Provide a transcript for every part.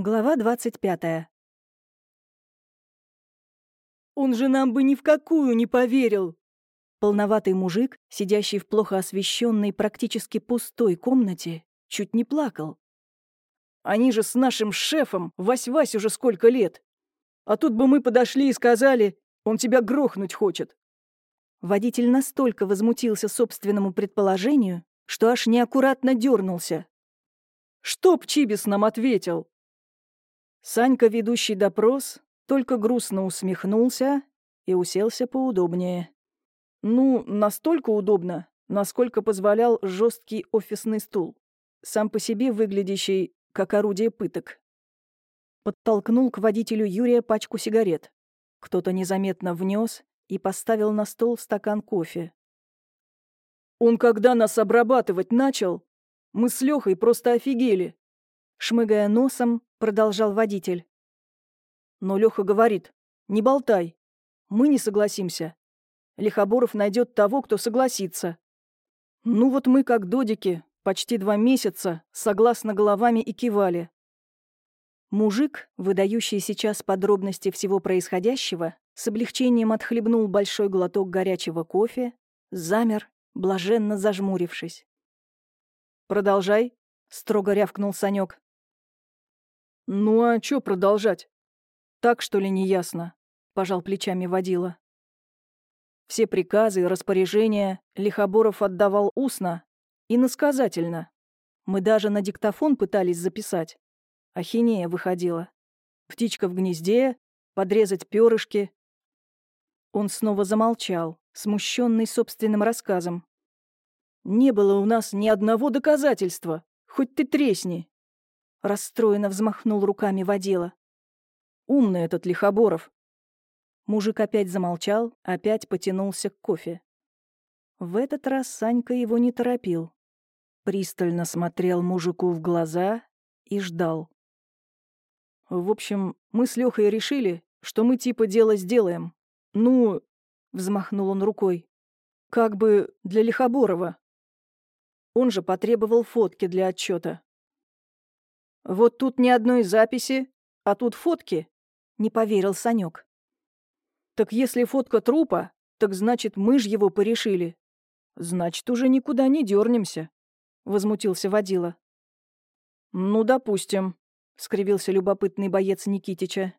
Глава двадцать пятая. «Он же нам бы ни в какую не поверил!» Полноватый мужик, сидящий в плохо освещенной, практически пустой комнате, чуть не плакал. «Они же с нашим шефом, Вась-Вась уже сколько лет! А тут бы мы подошли и сказали, он тебя грохнуть хочет!» Водитель настолько возмутился собственному предположению, что аж неаккуратно дернулся. «Чтоб Чибис нам ответил!» Санька, ведущий допрос, только грустно усмехнулся и уселся поудобнее. Ну, настолько удобно, насколько позволял жесткий офисный стул, сам по себе выглядящий как орудие пыток. Подтолкнул к водителю Юрия пачку сигарет. Кто-то незаметно внес и поставил на стол стакан кофе. «Он когда нас обрабатывать начал, мы с Лехой просто офигели!» Шмыгая носом, продолжал водитель. Но Леха говорит, не болтай, мы не согласимся. Лихоборов найдет того, кто согласится. Ну вот мы, как додики, почти два месяца, согласно головами и кивали. Мужик, выдающий сейчас подробности всего происходящего, с облегчением отхлебнул большой глоток горячего кофе, замер, блаженно зажмурившись. «Продолжай», — строго рявкнул Санек. «Ну а чё продолжать? Так, что ли, не ясно?» — пожал плечами водила. Все приказы и распоряжения Лихоборов отдавал устно и насказательно. Мы даже на диктофон пытались записать. Ахинея выходила. Птичка в гнезде, подрезать перышки. Он снова замолчал, смущенный собственным рассказом. «Не было у нас ни одного доказательства, хоть ты тресни. Расстроенно взмахнул руками водила. Умный этот Лихоборов. Мужик опять замолчал, опять потянулся к кофе. В этот раз Санька его не торопил. Пристально смотрел мужику в глаза и ждал. В общем, мы с Лехой решили, что мы типа дело сделаем. Ну, взмахнул он рукой. Как бы для Лихоборова. Он же потребовал фотки для отчета. «Вот тут ни одной записи, а тут фотки», — не поверил Санек. «Так если фотка трупа, так значит, мы ж его порешили. Значит, уже никуда не дернемся», — возмутился водила. «Ну, допустим», — скривился любопытный боец Никитича.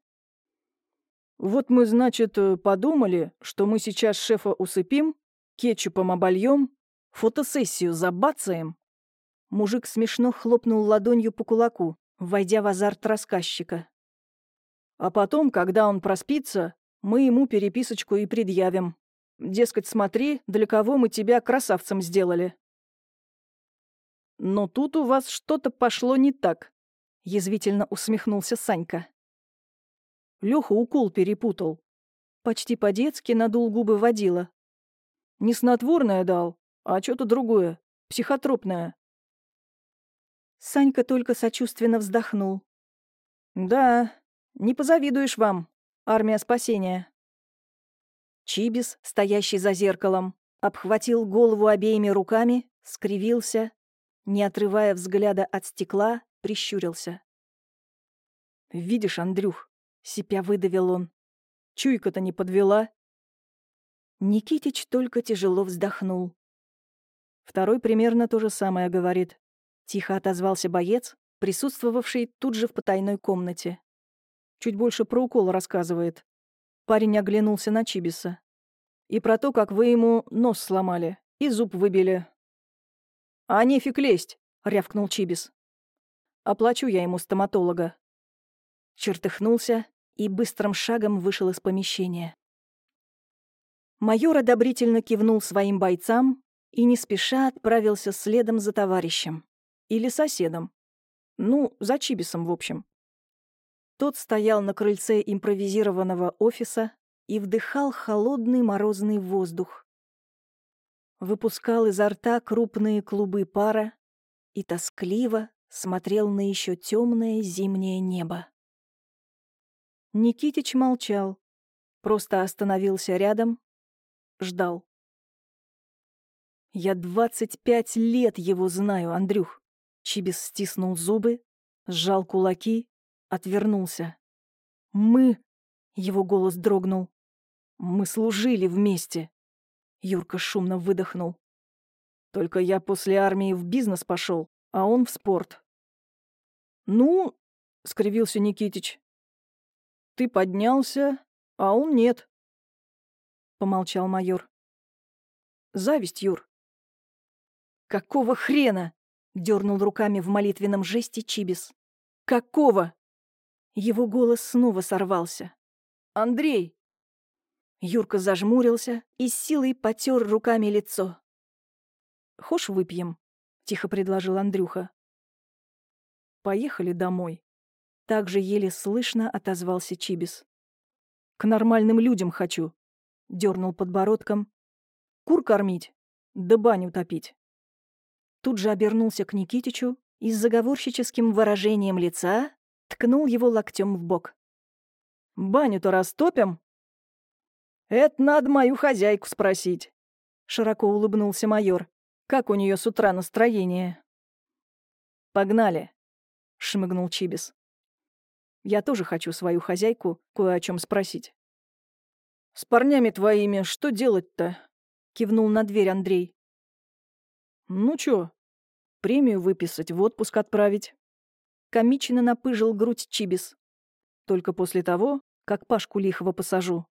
«Вот мы, значит, подумали, что мы сейчас шефа усыпим, кетчупом обольем, фотосессию забацаем, Мужик смешно хлопнул ладонью по кулаку, войдя в азарт рассказчика. А потом, когда он проспится, мы ему переписочку и предъявим. Дескать, смотри, для кого мы тебя красавцем сделали. Но тут у вас что-то пошло не так, язвительно усмехнулся Санька. Леха укол перепутал. Почти по-детски надул губы водила. Не снотворное дал, а что-то другое, психотропное. Санька только сочувственно вздохнул. «Да, не позавидуешь вам, армия спасения». Чибис, стоящий за зеркалом, обхватил голову обеими руками, скривился, не отрывая взгляда от стекла, прищурился. «Видишь, Андрюх», — сипя выдавил он, — «чуйка-то не подвела». Никитич только тяжело вздохнул. Второй примерно то же самое говорит. Тихо отозвался боец, присутствовавший тут же в потайной комнате. Чуть больше про укол рассказывает. Парень оглянулся на Чибиса. И про то, как вы ему нос сломали и зуб выбили. «А нефиг лезть!» — рявкнул Чибис. «Оплачу я ему стоматолога». Чертыхнулся и быстрым шагом вышел из помещения. Майор одобрительно кивнул своим бойцам и не спеша отправился следом за товарищем. Или соседом. Ну, за Чибисом, в общем. Тот стоял на крыльце импровизированного офиса и вдыхал холодный морозный воздух. Выпускал изо рта крупные клубы пара и тоскливо смотрел на еще темное зимнее небо. Никитич молчал, просто остановился рядом, ждал. «Я двадцать пять лет его знаю, Андрюх. Чибис стиснул зубы, сжал кулаки отвернулся. «Мы...» — его голос дрогнул. «Мы служили вместе». Юрка шумно выдохнул. «Только я после армии в бизнес пошел, а он в спорт». «Ну...» — скривился Никитич. «Ты поднялся, а он нет», — помолчал майор. «Зависть, Юр». «Какого хрена?» — дернул руками в молитвенном жесте Чибис. «Какого?» Его голос снова сорвался. «Андрей!» Юрка зажмурился и с силой потер руками лицо. «Хошь выпьем?» — тихо предложил Андрюха. «Поехали домой». Так же еле слышно отозвался Чибис. «К нормальным людям хочу», — дернул подбородком. «Кур кормить, да баню топить». Тут же обернулся к Никитичу и с заговорщическим выражением лица ткнул его локтем в бок. «Баню-то растопим?» «Это надо мою хозяйку спросить», — широко улыбнулся майор. «Как у нее с утра настроение?» «Погнали», — шмыгнул Чибис. «Я тоже хочу свою хозяйку кое о чем спросить». «С парнями твоими что делать-то?» — кивнул на дверь Андрей. «Ну чё, премию выписать, в отпуск отправить». Комично напыжил грудь Чибис. «Только после того, как Пашку лихого посажу.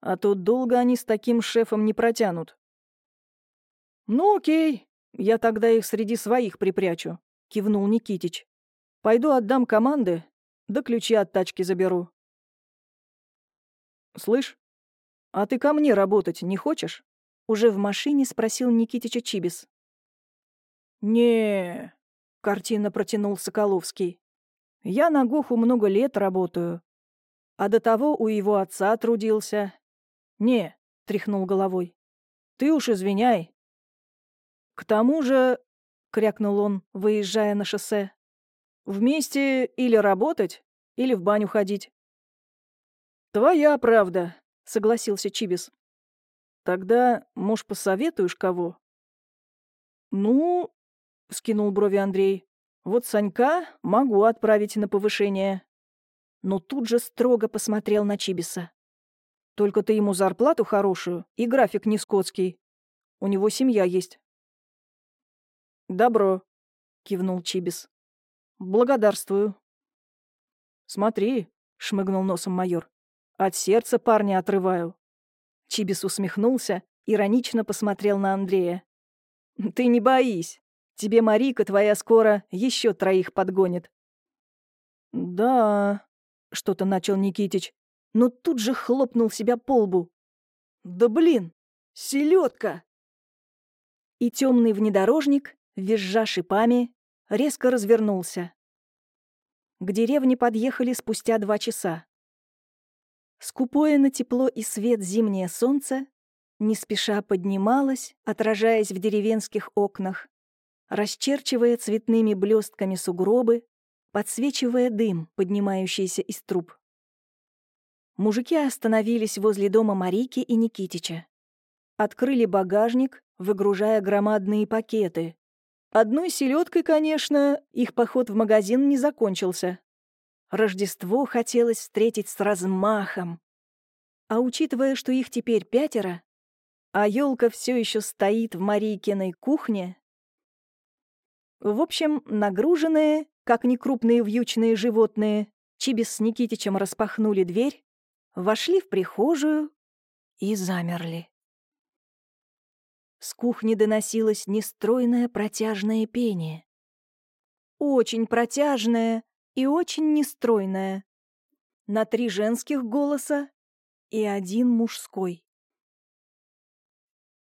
А то долго они с таким шефом не протянут. «Ну окей, я тогда их среди своих припрячу», — кивнул Никитич. «Пойду отдам команды, да ключи от тачки заберу». «Слышь, а ты ко мне работать не хочешь?» Уже в машине спросил Никитича Чибис. Не картинно протянул Соколовский. «Я на Гоху много лет работаю, а до того у его отца трудился. «Не», — тряхнул головой, — «ты уж извиняй». «К тому же», — крякнул он, выезжая на шоссе, — «вместе или работать, или в баню ходить». «Твоя правда», — согласился Чибис. «Тогда, может, посоветуешь кого?» «Ну», — скинул брови Андрей, — «вот Санька могу отправить на повышение». Но тут же строго посмотрел на Чибиса. Только ты ему зарплату хорошую и график не скотский. У него семья есть». «Добро», — кивнул Чибис. «Благодарствую». «Смотри», — шмыгнул носом майор, — «от сердца парня отрываю». Чибис усмехнулся, иронично посмотрел на Андрея. «Ты не боись. Тебе Марика твоя скоро еще троих подгонит». «Да», — что-то начал Никитич, но тут же хлопнул себя по лбу. «Да блин! Селедка!» И темный внедорожник, визжа шипами, резко развернулся. К деревне подъехали спустя два часа. Скупое на тепло и свет зимнее солнце не спеша поднималось, отражаясь в деревенских окнах, расчерчивая цветными блестками сугробы, подсвечивая дым, поднимающийся из труб. Мужики остановились возле дома Марики и Никитича. Открыли багажник, выгружая громадные пакеты. Одной селедкой, конечно, их поход в магазин не закончился. Рождество хотелось встретить с размахом. А учитывая, что их теперь пятеро, а елка все еще стоит в Марийкиной кухне, в общем, нагруженные, как некрупные вьючные животные, Чибис с Никитичем распахнули дверь вошли в прихожую и замерли. С кухни доносилось нестройное протяжное пение. Очень протяжное и очень нестройное. На три женских голоса и один мужской.